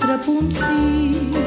Trapumsi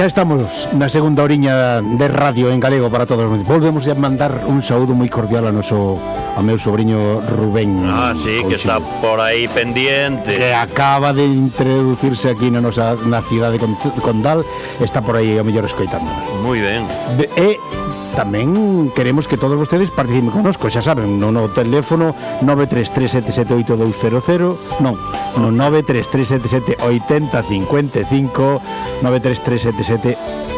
xa estamos na segunda oriña de radio en galego para todos. Volvemos a mandar un saúdo moi cordial a noso a meu sobrinho Rubén. Ah, sí, que está por aí pendiente. Que acaba de introducirse aquí na nosa na cidade de Condal, está por aí a mellor escoitándonos. Moi ben. E tamén queremos que todos vostedes participen conosco, xa saben, no, no teléfono 933778200, non, no 933778055,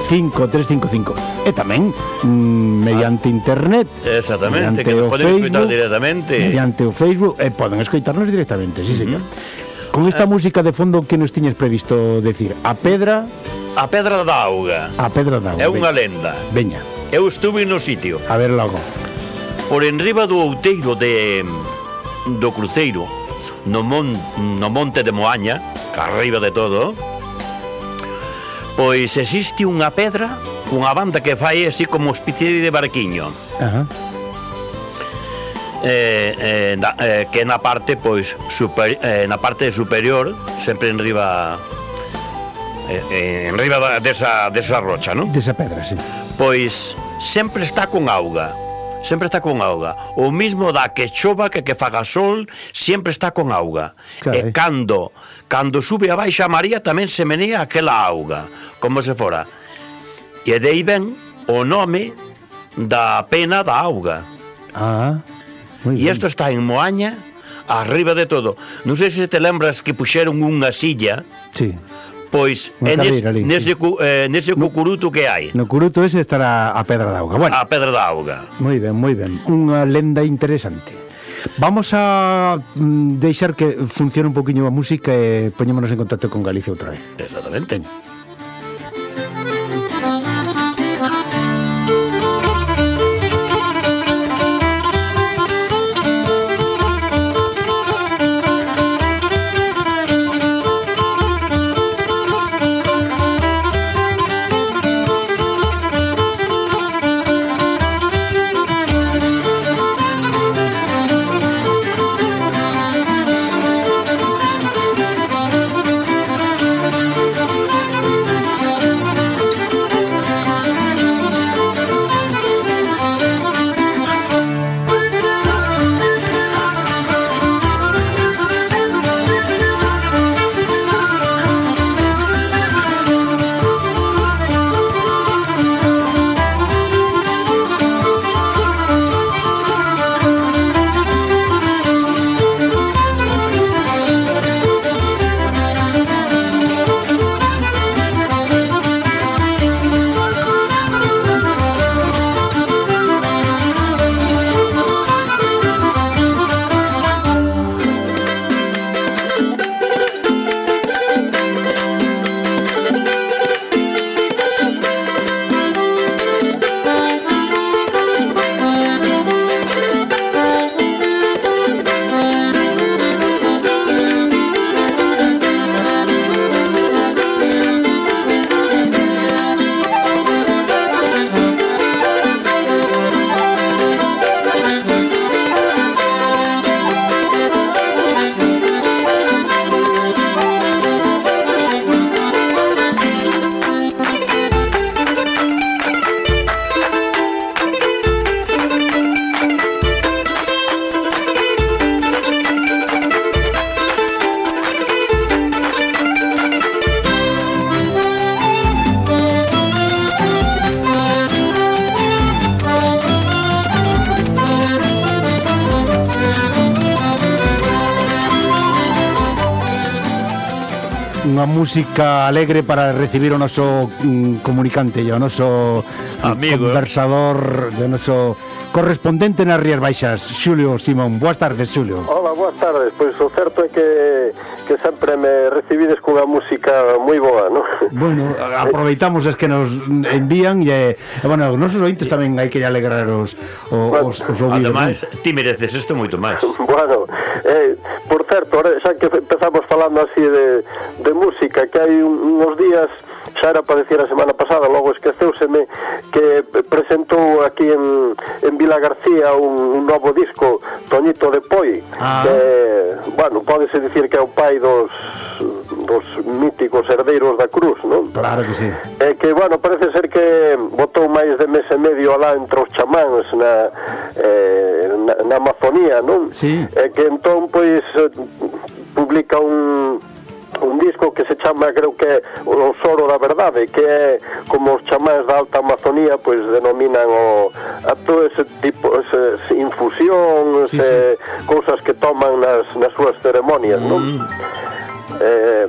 933775355 e tamén mm, mediante ah, internet exactamente, mediante que nos poden escoitar directamente mediante o Facebook e poden escoitarnos directamente, sí uh -huh. con esta ah. música de fondo que nos tiñes previsto decir a pedra A Pedra da Auga. A Pedra da Auga. É unha lenda. Veña. Eu estuve no sitio. A ver logo. Por enriba do outeiro de do cruceiro, no, mon, no monte de Moaña, arriba de todo, pois existe unha pedra unha banda que fai así como especie de barquiño. Ajá. Eh, eh, na, eh, que na parte pois super, eh, na parte superior sempre en riba eh, eh, en riba desa, desa rocha, non? Desa pedra, sí. Pois sempre está con auga sempre está con auga. O mismo da que chova que que faga sol, sempre está con auga. Claro. E cando cando sube a baixa María tamén se menea aquela auga, como se fora. E dei ben o nome da pena da auga. Ah. E isto está en Moaña, arriba de todo. Non sei se te lembras que puxeron unha silla. Sí Pois é eh, nes, ali, nese, cu, eh, nese no, cucuruto que hai? No curuto ese estará a pedra da auga bueno, A pedra da auga Moi ben, moi ben. Unha lenda interesante. Vamos a mm, deixar que funcione un poquinho a música e poñémonos en contacto con Galicia outra vez. Exactamente. música alegre para recibir o noso mm, comunicante, o noso mm, Amigo. conversador, o noso correspondente nas Rías Baixas, Xulio Simón. Boas tardes, Xulio. Hola, boas tardes. Pois o certo é que, que sempre me recibides cunha música moi boa, non? Bueno, aproveitamos as que nos envían e, e bueno, os nosos ointes tamén hai que alegrar os, os, bueno, os, os ouvidos. Ademais, ti mereces isto moito máis. bueno, eh, por certo, xa que estamos falando así de, de música, que hai uns días xa era para decir a semana pasada, logo esqueceuseme que presentou aquí en, en Vila García un, un novo disco, Toñito de Poi, ah. que, bueno, podese dicir que é o pai dos dos míticos herdeiros da Cruz, non? Claro que sí. É que, bueno, parece ser que botou máis de mes e medio alá entre os chamáns na, eh, na, na Amazonía, non? Sí. É que entón, pois, publica un, un disco que se chama, creo que O Soro da Verdade, que é como os chamáns da Alta Amazonía pois denominan o a todo ese tipo, ese, ese infusión, sí, ese, sí. cousas que toman nas, nas súas ceremonias, mm. non? Eh,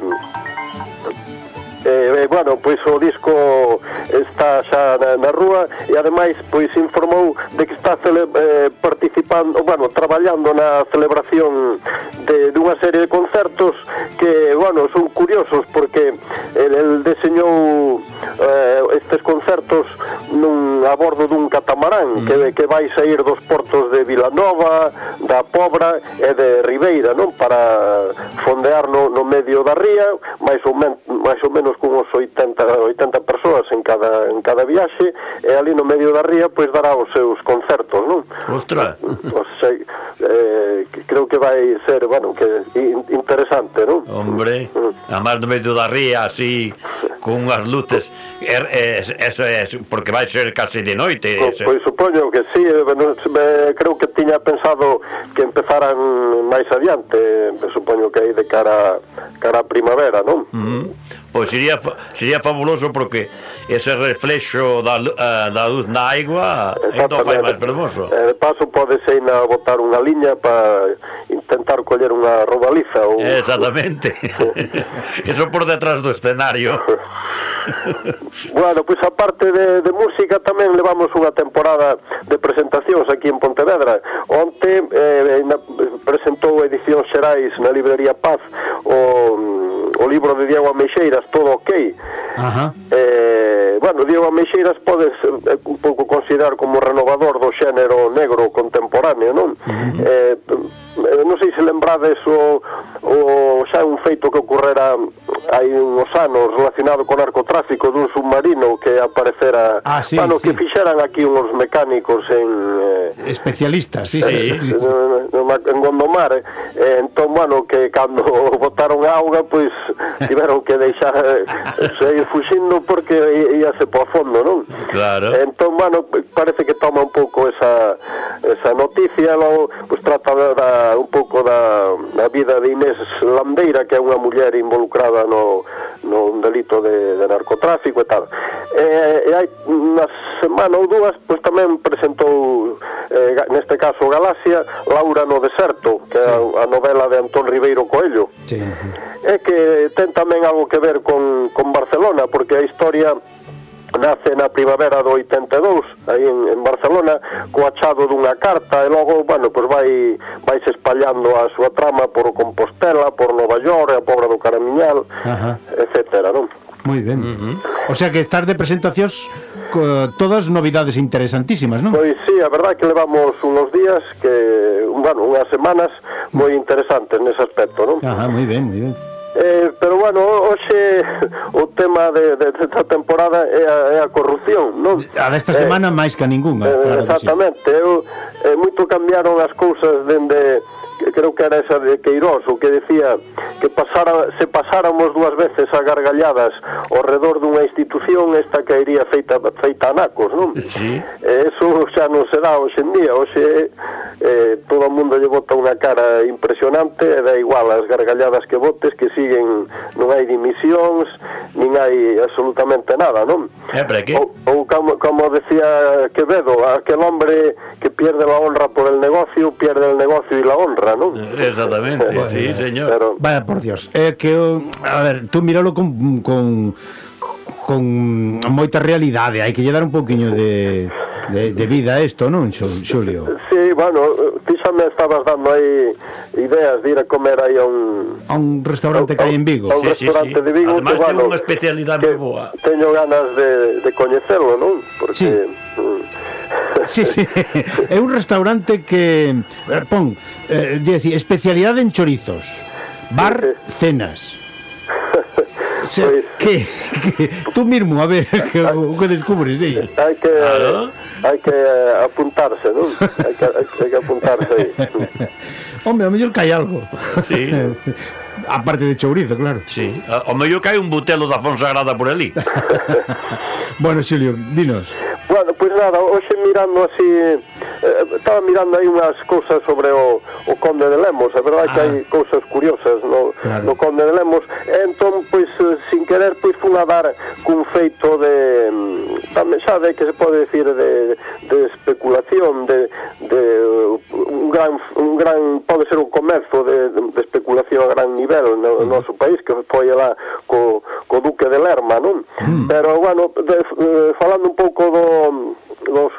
eh, eh, bueno, pois o disco está xa na, na rúa e ademais pois informou de que está cele, eh, participando, bueno, traballando na celebración de dunha serie de concertos que, bueno, son curiosos porque el, el deseñou eh, estes concertos nun a bordo dun catamarán mm. que que vai sair dos portos de Vilanova, da Pobra e de Ribeira, non, para fondear no, no medio da ría, máis ou, men, máis ou menos con cunhos 80, 80 persoas en cada, en cada viaxe e ali no medio da ría pois dará os seus concertos, non? Ostra! O sei, eh, creo que vai ser, bueno, que interesante, non? Hombre, mm. a máis no medio da ría, así, con unhas luces, er, es, eso es, porque vai ser casi de noite. Pois, Ese. pois supoño que sí, eh, bueno, me, creo que tiña pensado que empezaran máis adiante, eh, supoño que aí de cara cara a primavera, non? Uh -huh. Pois sería, sería fabuloso porque ese reflexo da, uh, da luz na aigua ainda fai máis fermoso. Eh, paso pode ser na botar unha liña para intentar coller unha robaliza. Ou... Exactamente. Eso por detrás do escenario. bueno, pois pues, aparte de, de música tamén levamos unha temporada de presentacións aquí en Pontevedra. Onte eh, na, presentou edición xerais na librería Paz o, mm, o libro de Diego Ameixeira mexeiras todo ok. Ajá. Eh, bueno, Diego Meixeiras podes eh, un pouco considerar como renovador do xénero negro contemporáneo, non? Uh eh, -huh. eh, non sei se lembrades o, o xa un feito que ocorrera hai uns anos relacionado con narcotráfico dun submarino que aparecera ah, sí, bueno, sí. que fixeran aquí uns mecánicos en eh, especialistas, sí, eh, sí, sí, sí. en Gondomar, eh, eh, entón bueno, que cando botaron auga, pois pues, tiveron que deixar seguir fuxindo porque íase po fondo, non? Claro. Entón, bueno, parece que toma un pouco esa, esa noticia, logo, pues, trata da, un pouco da, da vida de Inés Landeira, que é unha muller involucrada no, no delito de, de narcotráfico e tal. Eh, e, e hai unha semana ou dúas, pois pues, tamén presentou, eh, neste caso, Galaxia, Laura no deserto, que é sí. a, a novela de Antón Ribeiro Coelho. Sí. É que ten tamén algo que ver con, con Barcelona, porque a historia nace na primavera do 82 aí en, en Barcelona co achado dunha carta e logo, bueno, pois vai vais espallando a súa trama por Compostela, por Nova York, a Pobra do Caramiñal, Ajá. etcétera, non? Moi ben. Uh -huh. O sea que estar de presentacións todas novidades interesantísimas, non? Pois sí, a verdade que levamos unos días que, bueno, unhas semanas moi interesantes nese aspecto, non? Ajá, moi ben, moi ben. Eh, pero bueno, hoxe o tema de, de, desta temporada é a, é a corrupción, non? A desta eh, semana eh, máis que a ninguna, claro Exactamente, Exactamente, eu, eh, moito cambiaron as cousas dende creo que era esa de Queiroz o que decía que pasara, se pasáramos dúas veces a gargalladas ao redor dunha institución, esta caería feita, feita a nacos, non? Sí. E eso xa non se dá hoxe en día, hoxe eh, todo o mundo lle bota unha cara impresionante, e da igual as gargalladas que botes, que siguen, non hai dimisións, nin hai absolutamente nada, non? Eh, é, para que? Ou, ou como, como decía Quevedo, aquel hombre que pierde la honra por el negocio, pierde el negocio y la honra, Non? Eh, exactamente, bueno, sí, señor. Pero... Vaya, por Dios. É eh, que, a ver, tú míralo con, con, con moita realidade. Hai que lle dar un pouquiño de... De, de vida isto, non, Xulio? Sí, bueno, ti xa me estabas dando aí ideas de ir a comer aí a un... A un restaurante a, que hai en Vigo. A un sí, restaurante sí, sí. de Vigo Además, que, bueno, unha especialidade moi boa. Teño ganas de, de coñecelo, non? Porque... Sí Sí, sí. É un restaurante que eh, pon, eh, decir, especialidade en chorizos. Bar cenas. O sea, pues, que, que tú mismo a ver que, hay, o que descubres aí. Hai que claro. hai que apuntarse, non? Hai que, hai que apuntarse aí. Hombre, a mellor que hai algo. Sí. aparte de chourizo, claro. Sí, ah, o mellor que hai un butelo da Fonsagrada por ali. bueno, Xulio, dinos. Bueno, pois pues nada, hoxe mirando así eh, estaba mirando aí unhas cousas sobre o, o Conde de Lemos, a verdade ah. que hai cousas curiosas no, claro. no Conde de Lemos, e entón, pois, eh, sin querer, pois, fun a dar cun feito de, mm, tamén sabe que se pode decir de, de especulación, de, de gran un gran pode ser un comezo de, de especulación a gran nivel no, no mm. noso país que foi lá co, co duque de Lerma, non? Mm. Pero bueno, de, de, falando un pouco do dos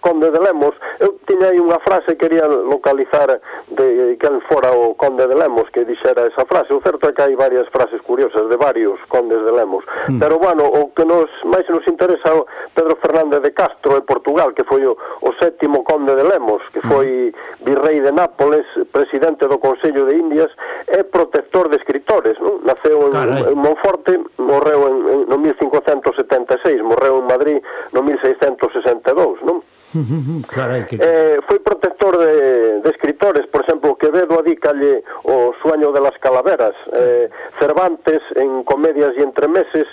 conde de Lemos. Eu tiña aí unha frase que quería localizar de quen fora o conde de Lemos que dixera esa frase. O certo é que hai varias frases curiosas de varios condes de Lemos. Mm. pero bueno, o que nos máis nos interesa o Pedro Fernández de Castro en Portugal que foi o, o sétimo conde de Lemos que hmm. foi virrei de Nápoles presidente do Consello de Indias e protector de escritores non? naceu en, en Monforte morreu en, en, no 1576 morreu en Madrid no 1660 1972, non? Carai, que... eh, foi protector de, de escritores, por exemplo, Quevedo adícalle o sueño de las calaveras, eh, Cervantes en comedias y entremeses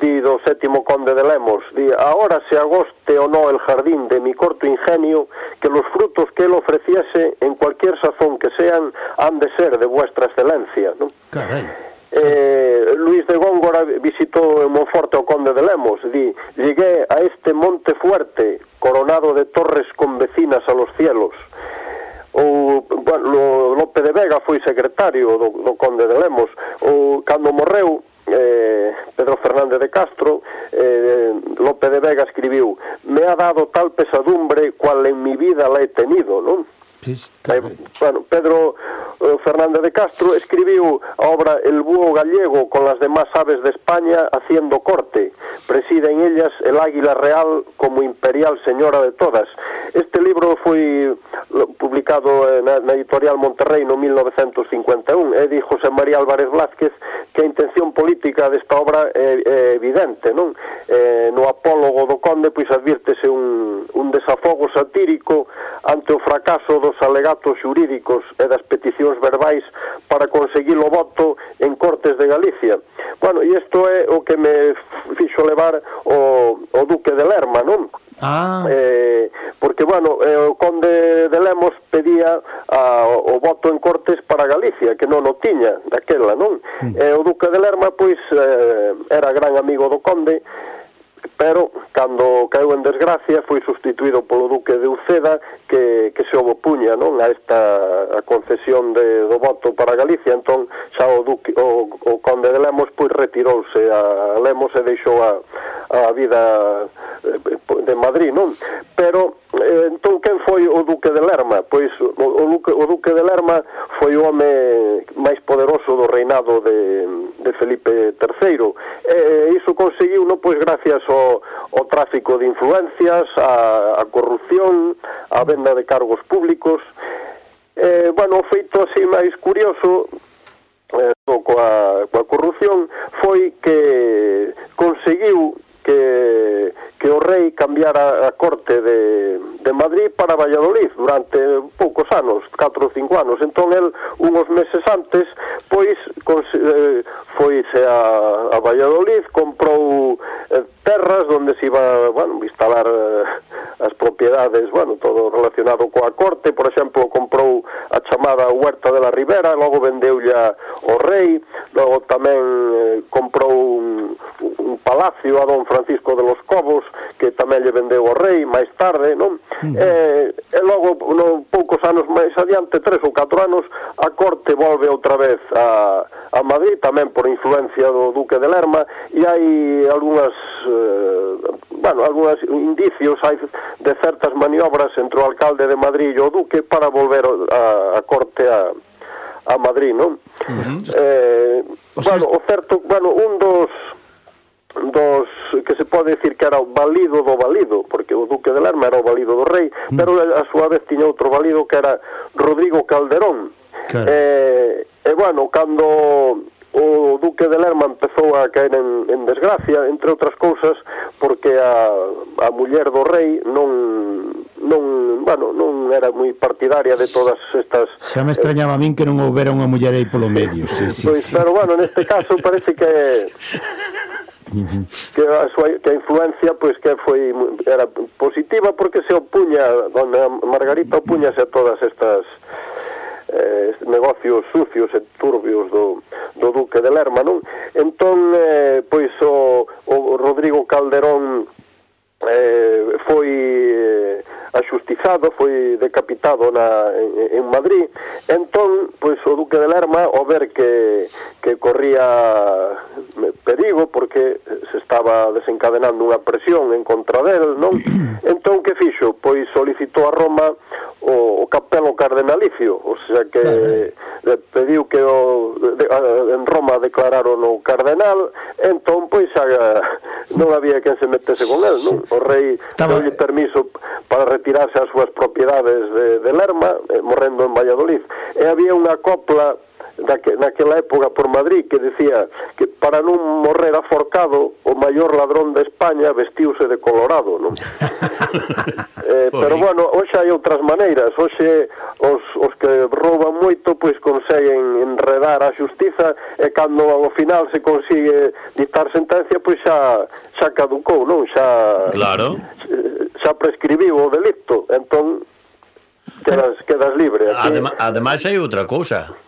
di do sétimo conde de Lemos, di ahora se agoste o no el jardín de mi corto ingenio, que los frutos que él ofreciese en cualquier sazón que sean han de ser de vuestra excelencia, ¿no? Carai eh, Luis de Góngora visitou en Monforte o conde de Lemos. Di, llegué a este monte fuerte coronado de torres con vecinas a los cielos O, bueno, Lope de Vega foi secretario do, do conde de Lemos. O, cando morreu eh, Pedro Fernández de Castro eh, Lope de Vega escribiu me ha dado tal pesadumbre cual en mi vida la he tenido non? Eh, bueno, Pedro eh, Fernández de Castro escribiu a obra El búho gallego con las demás aves de España haciendo corte. Preside en ellas el águila real como imperial señora de todas. Este libro foi publicado eh, na, na editorial Monterrey no 1951 e eh, di José María Álvarez Blázquez que a intención política desta obra é, é evidente, non? Eh, no apólogo do Conde pois advírtese un, un desafogo satírico ante o fracaso dos alegatos xurídicos e das peticións verbais para conseguir o voto en Cortes de Galicia. Bueno, e isto é o que me fixo levar o, o Duque de Lerma, non? Ah. Eh, porque, bueno, eh, o conde de Lemos pedía a, o voto en Cortes para Galicia, que non o tiña daquela, non? Mm. Eh, o duque de Lerma, pois, eh, era gran amigo do conde, pero cando caiu en desgracia foi sustituído polo duque de Uceda que, que se opuña non a esta a concesión de, do voto para Galicia. Entón xa o, duque, o, o conde de Lemos pois retirouse a Lemos e deixou a, a vida eh, de Madrid non? Pero entón quen foi o duque de Lerma? Pois o, o, duque, o duque de Lerma foi o home máis poderoso do reinado de, de Felipe III. E iso conseguiu no pois gracias ao, ao tráfico de influencias, a, a corrupción, a venda de cargos públicos. Eh, bueno, o feito así máis curioso eh, coa, coa corrupción foi que conseguiu que, que o rei cambiara a corte de, de Madrid para Valladolid durante poucos anos, 4 ou 5 anos. Entón, el, unhos meses antes, pois, cons, eh, foise a, a Valladolid, comprou eh, terras onde se iba, bueno, instalar eh, as propiedades, bueno, todo relacionado coa corte, por exemplo, comprou a chamada Huerta de la Ribera, logo vendeulla o rei, logo tamén eh, comprou un, palacio a don Francisco de los Cobos, que tamén lle vendeu o rei máis tarde, non? Uh -huh. eh, e logo, no, poucos anos máis adiante, tres ou catro anos, a corte volve outra vez a, a Madrid, tamén por influencia do duque de Lerma, e hai algunhas, eh, bueno, algunhas indicios hai de certas maniobras entre o alcalde de Madrid e o duque para volver a, a corte a, a Madrid, non? Uh -huh. eh, o, bueno, o certo, bueno, un dos dos que se pode decir que era o valido do valido, porque o duque de Lerma era o valido do rei, mm. pero a súa vez tiña outro valido que era Rodrigo Calderón. Claro. Eh, e bueno, cando o duque de Lerma empezou a caer en, en desgracia, entre outras cousas, porque a, a muller do rei non non, bueno, non era moi partidaria de todas estas... Xa me extrañaba a min que non houbera unha muller aí polo medio, sí, sí, pois, sí. Pero, bueno, neste caso parece que -huh. que a súa que a influencia pois pues, que foi era positiva porque se opuña dona Margarita opuñase a todas estas eh, negocios sucios e turbios do, do Duque de Lerma, non? Entón, eh, pois, o, o Rodrigo Calderón eh, foi eh, axustizado, foi decapitado na, en, en Madrid. Entón, pois o Duque de Lerma, ao ver que, que corría perigo, porque se estaba desencadenando unha presión en contra del, non? Entón, que fixo? Pois solicitou a Roma o, o capelo cardenalicio, o sea que le pediu que o, de, a, en Roma declararon o cardenal, entón, pois, a, non había quen se metese con el, non? o rei Estaba... deu permiso para retirarse as súas propiedades de, de Lerma, eh, morrendo en Valladolid. E había unha copla daque, naquela época por Madrid que decía que para non morrer aforcado o maior ladrón de España vestiuse de colorado, non? eh, pero bueno, hoxe hai outras maneiras, hoxe os, os que rouban moito pois conseguen enredar a xustiza e cando ao final se consigue dictar sentencia pois xa xa caducou, non? Xa Claro. Eh, xa prescribiu o delito, entón quedas quedas libre. Aquí... Adem ademais hai outra cousa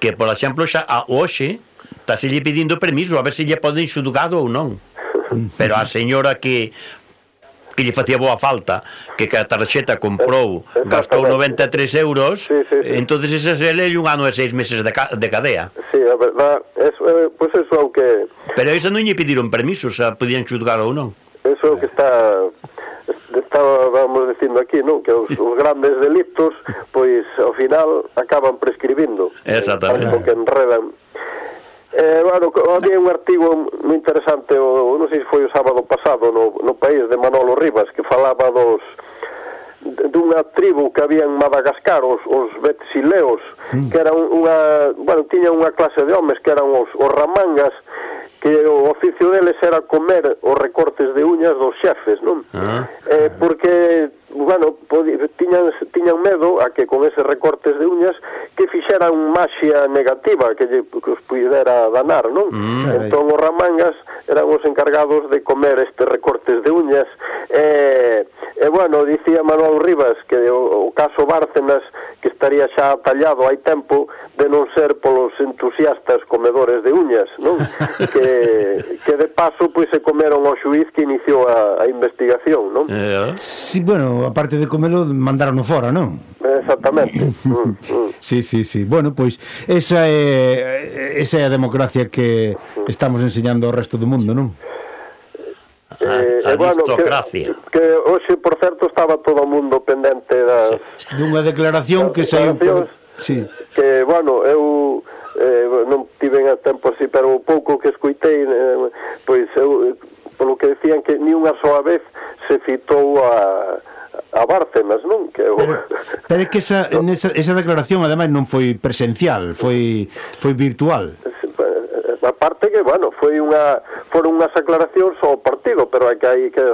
que, por exemplo, xa a hoxe estáse lle pedindo permiso a ver se lle poden xudgado ou non. Pero a señora que que lle facía boa falta, que que a tarxeta comprou, gastou 93 euros, sí, sí, sí. entonces ese se lei un ano e seis meses de, ca de cadea. Sí, a verdad, eso, eh, pues eso é o que... Pero iso non lle pediron permiso, xa podían xudgar ou non. Eso é o que está estaba, vamos dicindo aquí, non? Que os, os grandes delitos, pois, ao final, acaban prescribindo. Exactamente. Eh, que enredan. Eh, bueno, había un artigo moi interesante, o, non sei se foi o sábado pasado, no, no país de Manolo Rivas, que falaba dos dunha tribu que había en Madagascar, os, os betsileos, mm. que era unha, bueno, tiña unha clase de homes que eran os, os ramangas, que o oficio deles era comer os recortes de uñas dos xefes, non? Ah, claro. eh, porque bueno, podi, tiñan, tiñan medo a que con eses recortes de uñas que fixeran maxia negativa que, lle, que os pudera danar, non? Mm, entón os ramangas eran os encargados de comer estes recortes de uñas e, e bueno, dicía Manuel Rivas que o, o caso Bárcenas que estaría xa tallado hai tempo de non ser polos entusiastas comedores de uñas, non? que, que de paso pois se comeron ao xuiz que iniciou a, a investigación, non? Eh, eh. sí, bueno, Aparte de comelo, mandarono fora, non? Exactamente. Mm, mm. sí, sí, sí. Bueno, pois esa é esa é a democracia que estamos enseñando ao resto do mundo, non? eh, eh a, aristocracia. Bueno, que, que hoxe, por certo, estaba todo o mundo pendente das... Sí. Dunha declaración que saiu... Por... Sí. Que, bueno, eu eh, non tiven a tempo así, pero o pouco que escuitei, eh, pois eu, polo que decían que ni unha soa vez se citou a abárcenas, non? Que o... pero, pero é que esa, no. esa, esa declaración ademais non foi presencial, foi foi virtual. Eh, eh, a parte que, bueno, foi unha foron unhas aclaracións ao partido, pero é que hai que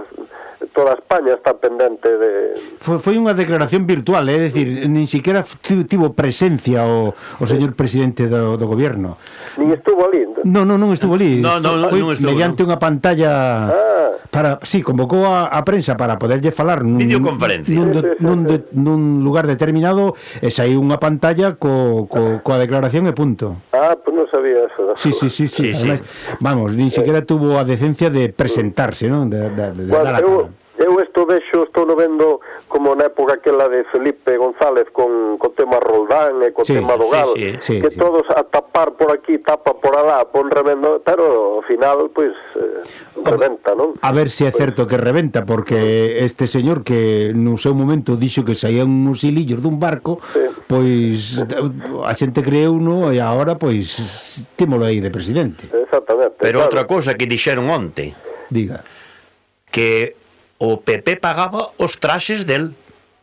toda España está pendente de... Foi, foi unha declaración virtual, é eh? dicir, nin siquiera tivo presencia o, o señor presidente do, do goberno. Nin estuvo ali. Non, non, non estuvo ali. No, no, foi non estuvo, mediante no. unha pantalla... Ah. Para, sí, convocou a, a prensa para poderlle falar nun, videoconferencia nun, de, nun, de, nun lugar determinado e sai unha pantalla co, co, coa declaración e punto. Ah, pues non sabía eso. Sí, sí, sí, sí, sí, Además, sí. vamos, nin siquiera tuvo a decencia de presentarse, non? De, de, de, bueno, dar a eu, vexo, estou no vendo como na época aquela de Felipe González con, con tema Roldán e con sí, tema do Gal, sí, sí, sí, que sí. todos a tapar por aquí, tapa por alá, pon remendo, pero ao final, pois, pues, eh, reventa, non? A ver se si é pues... certo que reventa, porque este señor que no seu momento dixo que saía uns hilillos dun barco, sí. pois a xente creeu no e agora, pois, tímolo aí de presidente. Exactamente. Pero claro. outra cousa que dixeron onte. Diga. Que o PP pagaba os traxes del.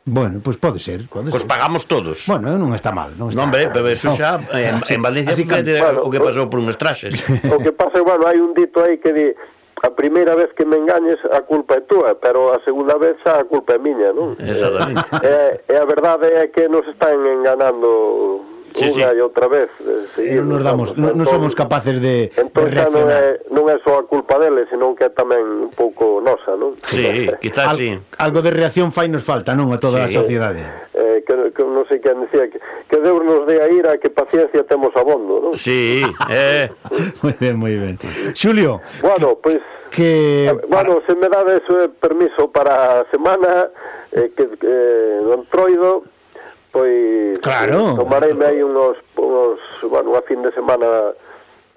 Bueno, pois pues pode ser, pode Os ser. pagamos todos. Bueno, non está mal, non está. No, hombre, pero eso xa no. en, en Valencia Así que, bueno, o que pasou por uns traxes. O que pasa, bueno, hai un dito aí que di a primeira vez que me engañes a culpa é túa, pero a segunda vez xa a culpa é miña, non? Exactamente. E, e eh, eh, a verdade é que nos están enganando sí, sí. e outra vez. Eh, non nos damos, non, non somos capaces de, entón, de reaccionar. Non é, non é só a culpa deles, eh, senón que é tamén un pouco nosa, non? Sí, quizás Al, sí. Algo de reacción fai nos falta, non? A toda sí. a sociedade. Eh, que, que non sei quen decía que, que Deus nos dé a ira que paciencia temos abondo, non? Sí, eh. moi ben, moi ben. Xulio. Bueno, pois pues, que eh, bueno, se me dades eh, permiso para a semana eh, que eh, don Troido pois claro. Eh, tomareime aí unos, unos bueno, unha fin de semana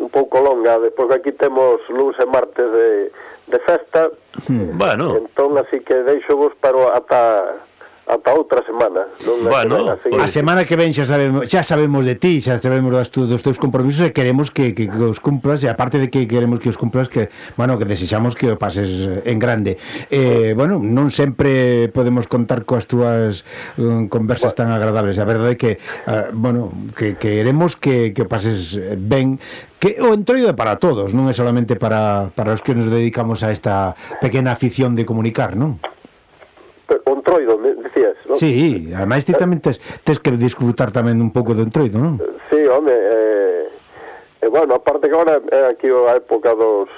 un pouco longa, depois aquí temos lunes e martes de, de festa. Hmm. Bueno. Entón, así que deixo vos para ata ata outra semana. Non bueno, a semana que ven xa sabemos, xa sabemos de ti, xa sabemos das tu, dos teus compromisos e queremos que, que, que os cumplas e aparte de que queremos que os cumplas que, bueno, que desexamos que o pases eh, en grande. Eh, bueno, non sempre podemos contar coas túas um, conversas bueno. tan agradables. A verdade é que uh, bueno, que queremos que, que pases ben que o entroido é para todos, non é solamente para, para os que nos dedicamos a esta pequena afición de comunicar, non? o entroido, decías, non? Sí, ademais ti tamén tes, tes que disfrutar tamén un pouco do entroido, non? Sí, home, eh, eh, bueno, aparte que agora é aquí a época dos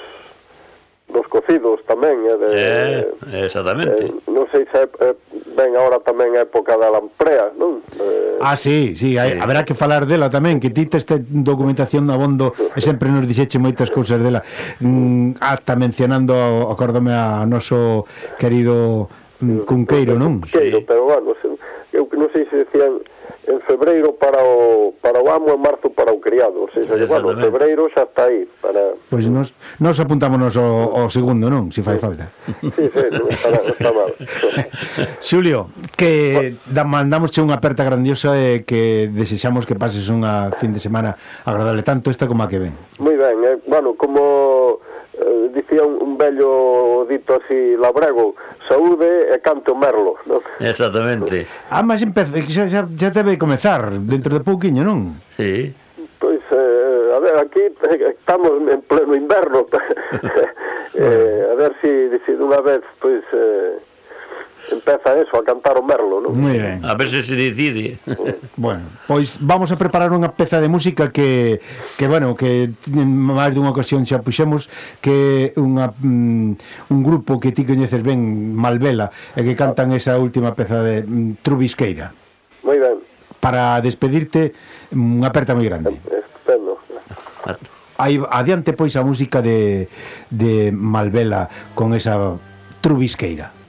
dos cocidos tamén, eh, de, eh exactamente. Eh, non sei se eh, é, ben agora tamén a época da lamprea, non? Eh, ah, sí, sí, sí. haberá que falar dela tamén, que ti teste documentación no abondo e sempre nos dixeche moitas cousas dela. Mm, ah, ata mencionando, acórdome a noso querido Mm, Cunqueiro, non? Cunqueiro, sí. pero bueno, eu non sei se decían en febreiro para o, para o amo e marzo para o criado. Ou seja, bueno, febreiro xa está aí. Para... Pois pues nos, nos apuntámonos ao, ao segundo, non? Se si fai falta. Sí, sí, non está, está mal. Xulio, que da, mandamos unha aperta grandiosa e que desexamos que pases unha fin de semana agradable tanto esta como a que ven. Moi ben, eh? bueno, como Eh, dicía un, un bello dito así labrego, saúde e canto merlo, non? Exactamente. Ah, mas empece, xa, xa, xa debe comezar dentro de pouquiño, non? Sí. Pois, eh, a ver, aquí estamos en pleno inverno. eh, a ver si, si dunha vez, pois... Eh, Empeza eso, a cantar o merlo, non? Muy ben. A ver se se decide. bueno, pois vamos a preparar unha peza de música que, que bueno, que máis dunha ocasión xa puxemos que unha, mm, un grupo que ti coñeces ben, Malvela, e que cantan esa última peza de mm, Trubisqueira. Moi ben. Para despedirte, unha aperta moi grande. Estupendo. Aí, adiante pois a música de, de Malvela con esa Trubisqueira.